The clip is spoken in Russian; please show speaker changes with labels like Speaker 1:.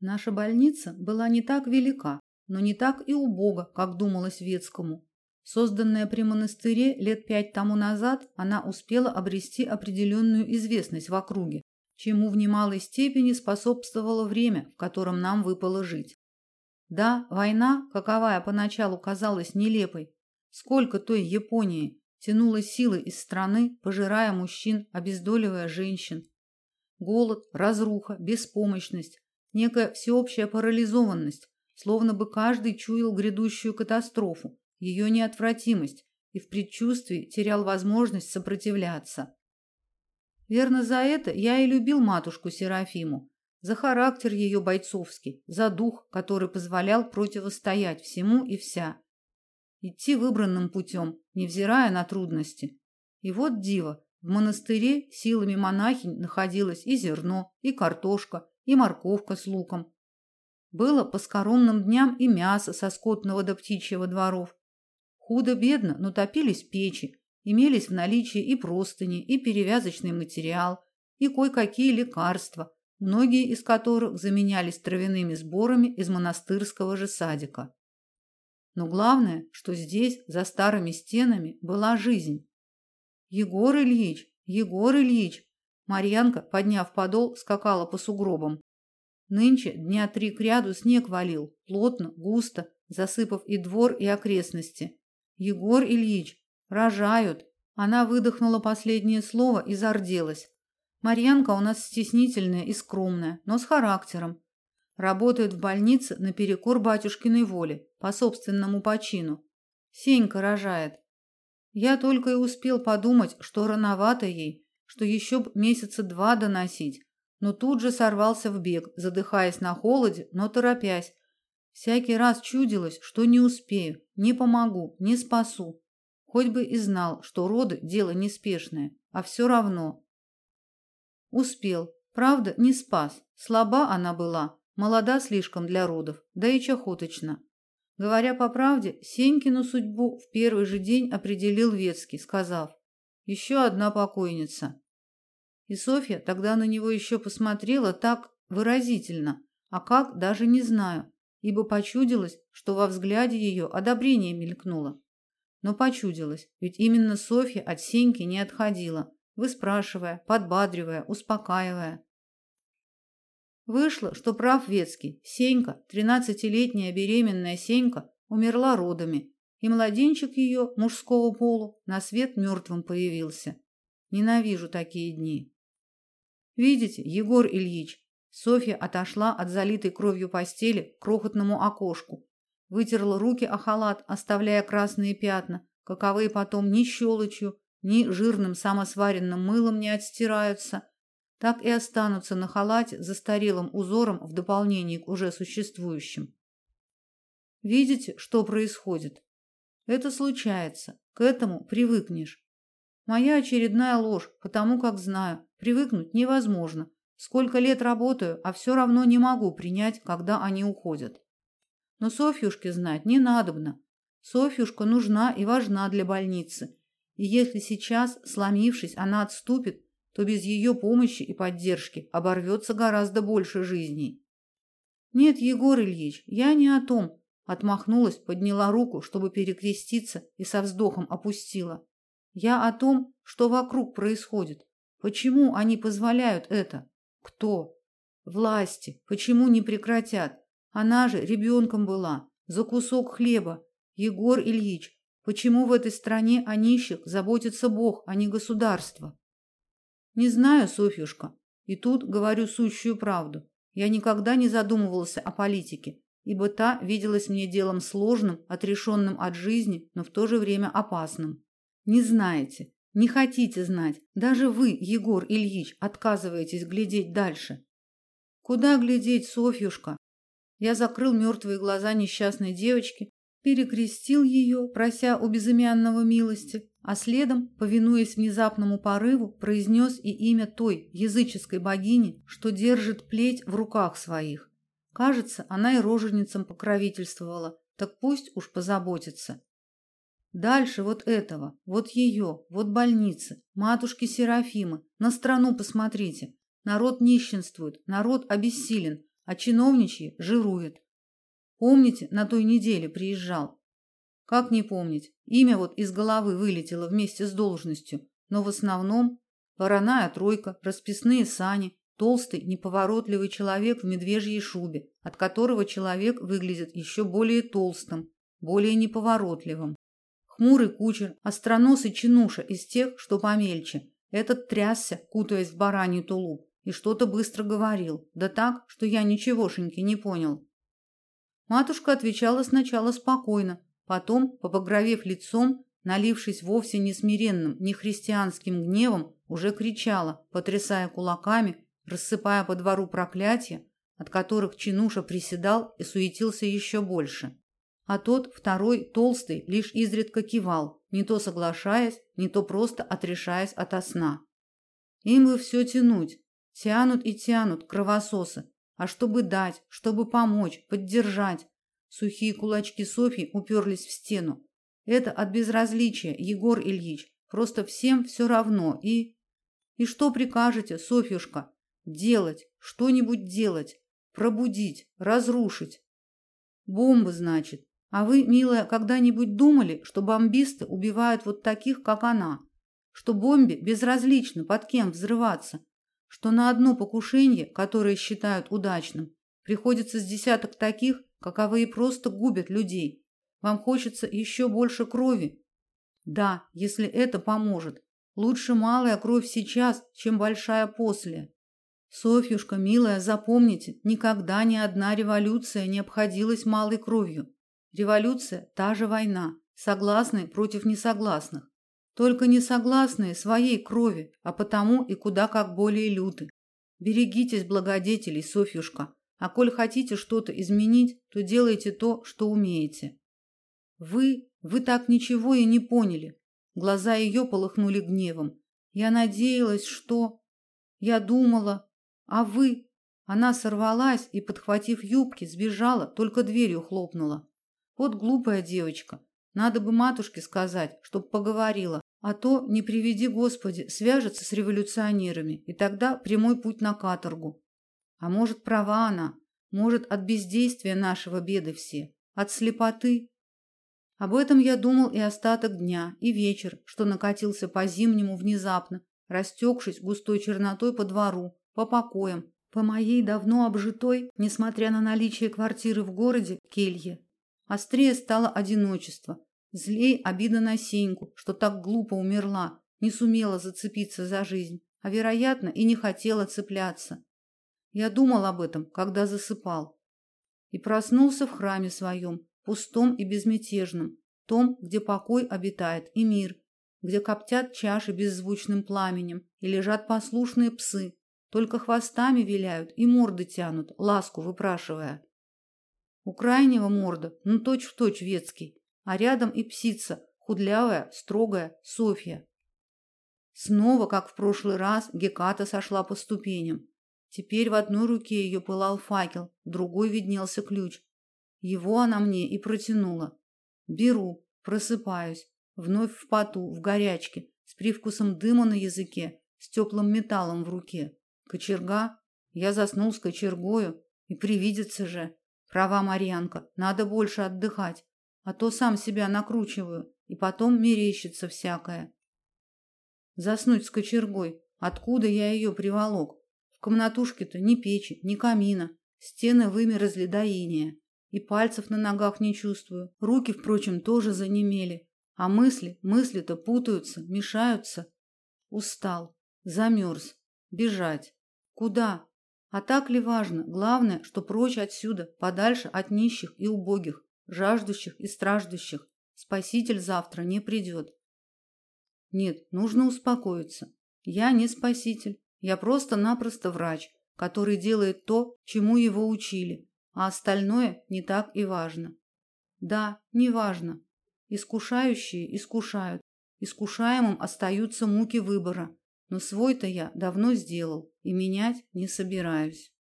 Speaker 1: Наша больница была не так велика, но не так и убога, как думалось Ветскому. Созданная при монастыре лет пять тому назад, она успела обрести определенную известность в округе, чему в немалой степени способствовало время, в котором нам выпало жить. Да, война, каковая поначалу казалась нелепой, сколько той Японии тянула силы из страны, пожирая мужчин, обездоливая женщин. Голод, разруха, беспомощность, некая всеобщая парализованность, словно бы каждый чуял грядущую катастрофу, ее неотвратимость и в предчувствии терял возможность сопротивляться. Верно за это я и любил матушку Серафиму, за характер ее бойцовский, за дух, который позволял противостоять всему и вся. Идти выбранным путем, невзирая на трудности. И вот диво, в монастыре силами монахинь находилось и зерно, и картошка, и морковка с луком. Было по скоромным дням и мясо со скотного до птичьего дворов, Худо-бедно, но топились печи, имелись в наличии и простыни, и перевязочный материал, и кое-какие лекарства, многие из которых заменялись травяными сборами из монастырского же садика. Но главное, что здесь, за старыми стенами, была жизнь. Егор Ильич, Егор Ильич, Марьянка, подняв подол, скакала по сугробам. Нынче дня три кряду снег валил, плотно, густо, засыпав и двор, и окрестности. Егор Ильич, рожают. Она выдохнула последнее слово и зарделась. Марьянка у нас стеснительная и скромная, но с характером. Работает в больнице наперекор батюшкиной воле, по собственному почину. Сенька рожает. Я только и успел подумать, что рановато ей, что еще б месяца два доносить, но тут же сорвался в бег, задыхаясь на холоде, но торопясь, Всякий раз чудилось, что не успею, не помогу, не спасу. Хоть бы и знал, что роды – дело неспешное, а все равно. Успел. Правда, не спас. Слаба она была, молода слишком для родов, да и чахоточна. Говоря по правде, Сенькину судьбу в первый же день определил Ветский, сказав «Еще одна покойница». И Софья тогда на него еще посмотрела так выразительно, а как, даже не знаю, ибо почудилось, что во взгляде ее одобрение мелькнуло. Но почудилось, ведь именно Софья от Сеньки не отходила, выспрашивая, подбадривая, успокаивая. Вышло, что прав Ветский. Сенька, тринадцатилетняя беременная Сенька, умерла родами, и младенчик ее, мужского полу, на свет мертвым появился. Ненавижу такие дни. Видите, Егор Ильич, Софья отошла от залитой кровью постели к крохотному окошку, вытерла руки о халат, оставляя красные пятна, каковые потом ни щелочью, ни жирным самосваренным мылом не отстираются, так и останутся на халате застарелым узором в дополнение к уже существующим. Видите, что происходит? Это случается, к этому привыкнешь. Моя очередная ложь, потому как знаю, привыкнуть невозможно Сколько лет работаю, а все равно не могу принять, когда они уходят. Но Софьюшке знать не надобно. Софьюшка нужна и важна для больницы. И если сейчас, сломившись, она отступит, то без ее помощи и поддержки оборвется гораздо больше жизней. Нет, Егор Ильич, я не о том, отмахнулась, подняла руку, чтобы перекреститься и со вздохом опустила. Я о том, что вокруг происходит. Почему они позволяют это? Кто? Власти. Почему не прекратят? Она же ребенком была. За кусок хлеба. Егор Ильич, почему в этой стране о нищих заботится Бог, а не государство? Не знаю, Софьюшка. И тут говорю сущую правду. Я никогда не задумывался о политике, ибо та виделась мне делом сложным, отрешенным от жизни, но в то же время опасным. Не знаете, не хотите знать. Даже вы, Егор Ильич, отказываетесь глядеть дальше. Куда глядеть, Софьюшка? Я закрыл мертвые глаза несчастной девочки, перекрестил ее, прося у безымянного милости, а следом, повинуясь внезапному порыву, произнес и имя той языческой богини, что держит плеть в руках своих. Кажется, она и роженицам покровительствовала, так пусть уж позаботится. Дальше вот этого, вот ее, вот больницы, матушки Серафимы. На страну посмотрите. Народ нищенствует, народ обессилен, а чиновничьи жирует. Помните, на той неделе приезжал? Как не помнить? Имя вот из головы вылетело вместе с должностью, но в основном вороная тройка, расписные сани, толстый, неповоротливый человек в медвежьей шубе, от которого человек выглядит еще более толстым, более неповоротливым. Хмурый кучер, остроносый чинуша из тех, что помельче. Этот трясся, кутаясь в бараний тулуп, и что-то быстро говорил, да так, что я ничегошеньки не понял. Матушка отвечала сначала спокойно, потом, побагровев лицом, налившись вовсе не смиренным, не христианским гневом, уже кричала, потрясая кулаками, рассыпая по двору проклятия, от которых Чинуша приседал и суетился еще больше а тот, второй, толстый, лишь изредка кивал, не то соглашаясь, не то просто отрешаясь ото сна. Им бы все тянуть, тянут и тянут кровососы, а чтобы дать, чтобы помочь, поддержать. Сухие кулачки Софьи уперлись в стену. Это от безразличия, Егор Ильич, просто всем все равно и И что прикажете, Софьюшка? Делать, что-нибудь делать, пробудить, разрушить. Бомбы, значит, а вы, милая, когда-нибудь думали, что бомбисты убивают вот таких, как она? Что бомбе безразлично, под кем взрываться? Что на одно покушение, которое считают удачным, приходится с десяток таких, каковые просто губят людей? Вам хочется еще больше крови? Да, если это поможет. Лучше малая кровь сейчас, чем большая после. Софьюшка, милая, запомните, никогда ни одна революция не обходилась малой кровью. Революция – та же война, согласные против несогласных. Только несогласные своей крови, а потому и куда как более люты. Берегитесь благодетелей, Софьюшка, а коль хотите что-то изменить, то делайте то, что умеете. Вы, вы так ничего и не поняли. Глаза ее полыхнули гневом. Я надеялась, что... Я думала... А вы... Она сорвалась и, подхватив юбки, сбежала, только дверью хлопнула. Вот глупая девочка. Надо бы матушке сказать, чтоб поговорила, а то, не приведи Господи, свяжется с революционерами, и тогда прямой путь на каторгу. А может, права она, может, от бездействия нашего беды все, от слепоты. Об этом я думал и остаток дня, и вечер, что накатился по-зимнему внезапно, растекшись густой чернотой по двору, по покоям, по моей давно обжитой, несмотря на наличие квартиры в городе, келье. Острее стало одиночество, злей обида на Сеньку, что так глупо умерла, не сумела зацепиться за жизнь, а вероятно и не хотела цепляться. Я думал об этом, когда засыпал, и проснулся в храме своем, пустом и безмятежном, том, где покой обитает и мир, где коптят чаши беззвучным пламенем и лежат послушные псы, только хвостами виляют и морды тянут, ласку выпрашивая. У крайнего морда, ну точь-в-точь точь ветский, а рядом и псица, худлявая, строгая Софья. Снова, как в прошлый раз, Геката сошла по ступеням. Теперь в одной руке ее пылал факел, в другой виднелся ключ. Его она мне и протянула. Беру, просыпаюсь, вновь в поту, в горячке, с привкусом дыма на языке, с теплым металлом в руке. Кочерга? Я заснул с кочергою, и привидится же. Права, Марьянка, надо больше отдыхать, а то сам себя накручиваю, и потом мерещится всякое. Заснуть с кочергой. Откуда я ее приволок? В комнатушке-то ни печи, ни камина, стены вымерзли до иния. И пальцев на ногах не чувствую. Руки, впрочем, тоже занемели. А мысли, мысли-то путаются, мешаются. Устал, замерз. Бежать. Куда? А так ли важно? Главное, что прочь отсюда, подальше от нищих и убогих, жаждущих и страждущих. Спаситель завтра не придет. Нет, нужно успокоиться. Я не спаситель. Я просто-напросто врач, который делает то, чему его учили, а остальное не так и важно. Да, не важно. Искушающие искушают. Искушаемым остаются муки выбора. Но свой-то я давно сделал и менять не собираюсь.